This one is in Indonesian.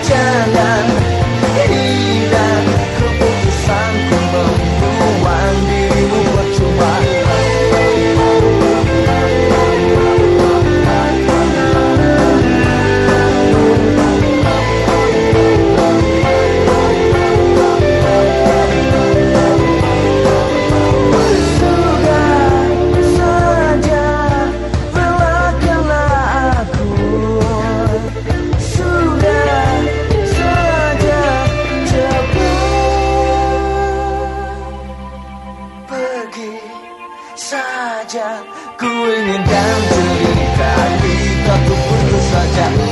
这样。saja. Ku ingin dan cerita Tapi kau saja.